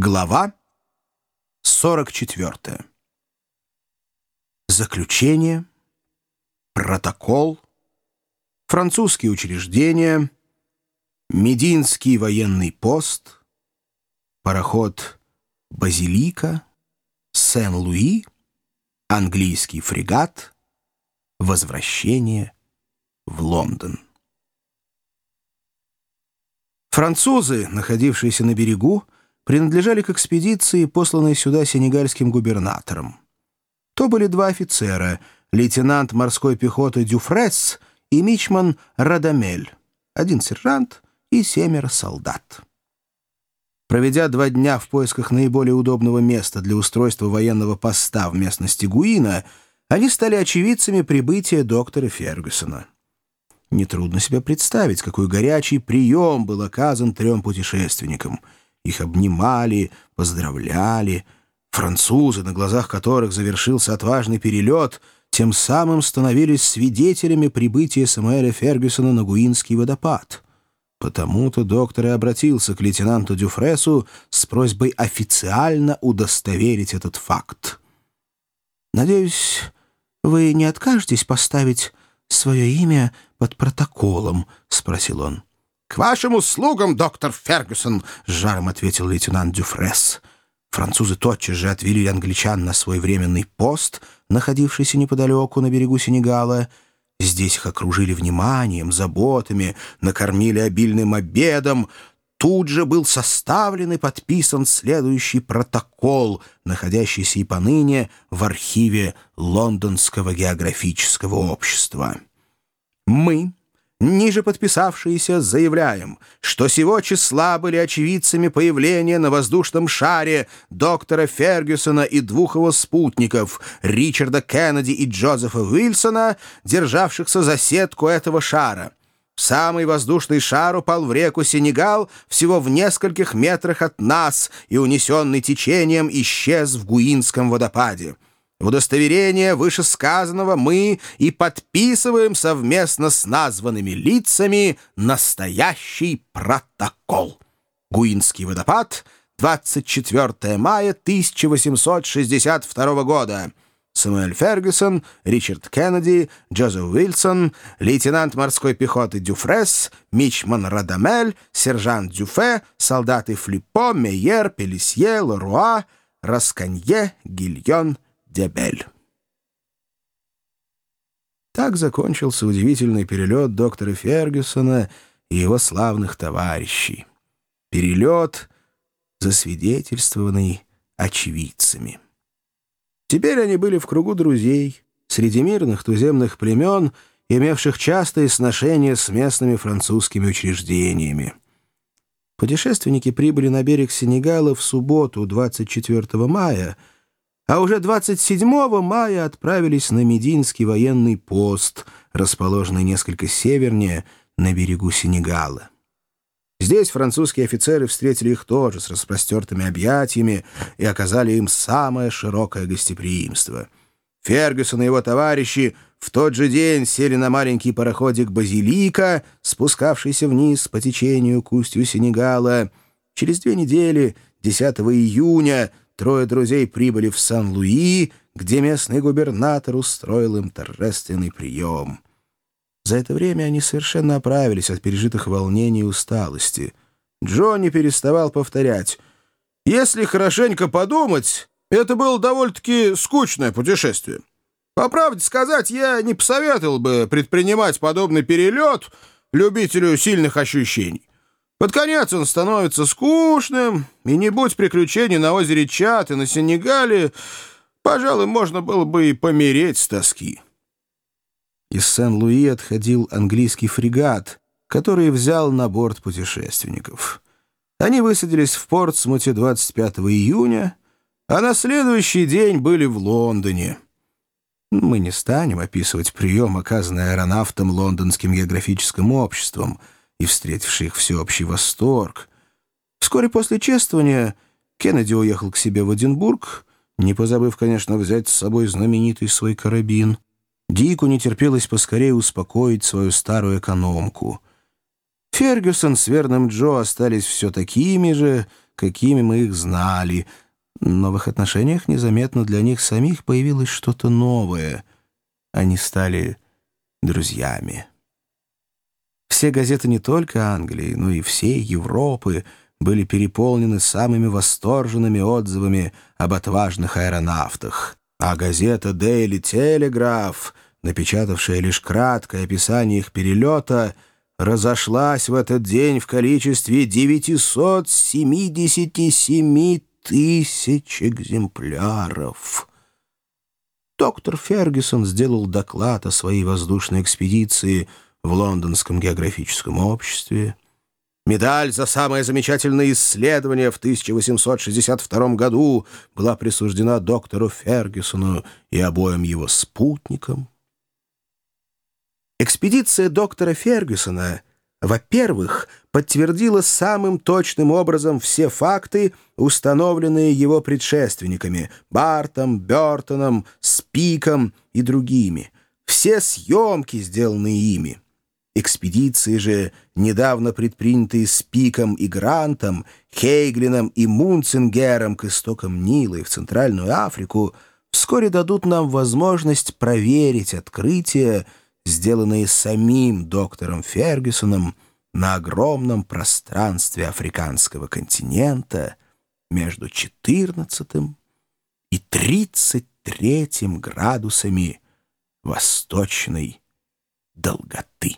Глава 44. Заключение, протокол, французские учреждения, Мединский военный пост, пароход «Базилика», Сен-Луи, английский фрегат, возвращение в Лондон. Французы, находившиеся на берегу, принадлежали к экспедиции, посланной сюда сенегальским губернатором. То были два офицера, лейтенант морской пехоты Дюфрес и мичман Радамель, один сержант и семеро солдат. Проведя два дня в поисках наиболее удобного места для устройства военного поста в местности Гуина, они стали очевидцами прибытия доктора Фергюсона. Нетрудно себе представить, какой горячий прием был оказан трем путешественникам — их обнимали, поздравляли. Французы, на глазах которых завершился отважный перелет, тем самым становились свидетелями прибытия Самуэля Фергюсона на Гуинский водопад. Потому-то доктор и обратился к лейтенанту Дюфресу с просьбой официально удостоверить этот факт. «Надеюсь, вы не откажетесь поставить свое имя под протоколом?» — спросил он. «К вашим услугам, доктор Фергюсон!» — с жаром ответил лейтенант Дюфрес. Французы тотчас же отвели англичан на свой временный пост, находившийся неподалеку на берегу Сенегала. Здесь их окружили вниманием, заботами, накормили обильным обедом. Тут же был составлен и подписан следующий протокол, находящийся и поныне в архиве Лондонского географического общества. «Мы...» Ниже подписавшиеся заявляем, что сего числа были очевидцами появления на воздушном шаре доктора Фергюсона и двух его спутников, Ричарда Кеннеди и Джозефа Уилсона, державшихся за сетку этого шара. Самый воздушный шар упал в реку Сенегал всего в нескольких метрах от нас и, унесенный течением, исчез в Гуинском водопаде. В удостоверение вышесказанного мы и подписываем совместно с названными лицами настоящий протокол. Гуинский водопад, 24 мая 1862 года. Самуэль Фергюсон, Ричард Кеннеди, Джозеф Уилсон, лейтенант морской пехоты Дюфрес, мичман Радамель, сержант Дюфе, солдаты Флиппо, Мейер, Пелисье, Леруа, Расканье, Гильон, Дебель. Так закончился удивительный перелет доктора Фергюсона и его славных товарищей. Перелет, засвидетельствованный очевидцами. Теперь они были в кругу друзей, среди мирных туземных племен, имевших частые сношения с местными французскими учреждениями. Путешественники прибыли на берег Сенегала в субботу, 24 мая, а уже 27 мая отправились на Мединский военный пост, расположенный несколько севернее, на берегу Сенегала. Здесь французские офицеры встретили их тоже с распростертыми объятиями и оказали им самое широкое гостеприимство. Фергюсон и его товарищи в тот же день сели на маленький пароходик «Базилика», спускавшийся вниз по течению к устью Сенегала. Через две недели, 10 июня, трое друзей прибыли в Сан-Луи, где местный губернатор устроил им торжественный прием. За это время они совершенно оправились от пережитых волнений и усталости. Джо не переставал повторять. «Если хорошенько подумать, это было довольно-таки скучное путешествие. По правде сказать, я не посоветовал бы предпринимать подобный перелет любителю сильных ощущений. Под конец он становится скучным, и не будь приключений на озере Чат и на Сенегале, пожалуй, можно было бы и помереть с тоски. Из Сен-Луи отходил английский фрегат, который взял на борт путешественников. Они высадились в Портсмуте 25 июня, а на следующий день были в Лондоне. Мы не станем описывать прием, оказанный аэронавтом Лондонским географическим обществом — и встретивший их всеобщий восторг. Вскоре после чествования Кеннеди уехал к себе в Эдинбург, не позабыв, конечно, взять с собой знаменитый свой карабин. Дику не терпелось поскорее успокоить свою старую экономку. Фергюсон с верным Джо остались все такими же, какими мы их знали, в их отношениях незаметно для них самих появилось что-то новое. Они стали друзьями. Все газеты не только Англии, но и всей Европы были переполнены самыми восторженными отзывами об отважных аэронавтах. А газета «Дейли Телеграф», напечатавшая лишь краткое описание их перелета, разошлась в этот день в количестве 977 тысяч экземпляров. Доктор Фергюсон сделал доклад о своей воздушной экспедиции в Лондонском географическом обществе. Медаль за самое замечательное исследование в 1862 году была присуждена доктору Фергюсону и обоим его спутникам. Экспедиция доктора Фергюсона, во-первых, подтвердила самым точным образом все факты, установленные его предшественниками Бартом, Бертоном, Спиком и другими, все съемки, сделанные ими. Экспедиции же, недавно предпринятые Спиком и Грантом, Хейглином и Мунцингером к истокам Нила и в Центральную Африку, вскоре дадут нам возможность проверить открытия, сделанные самим доктором Фергюсоном на огромном пространстве африканского континента между 14 и 33 градусами восточной долготы.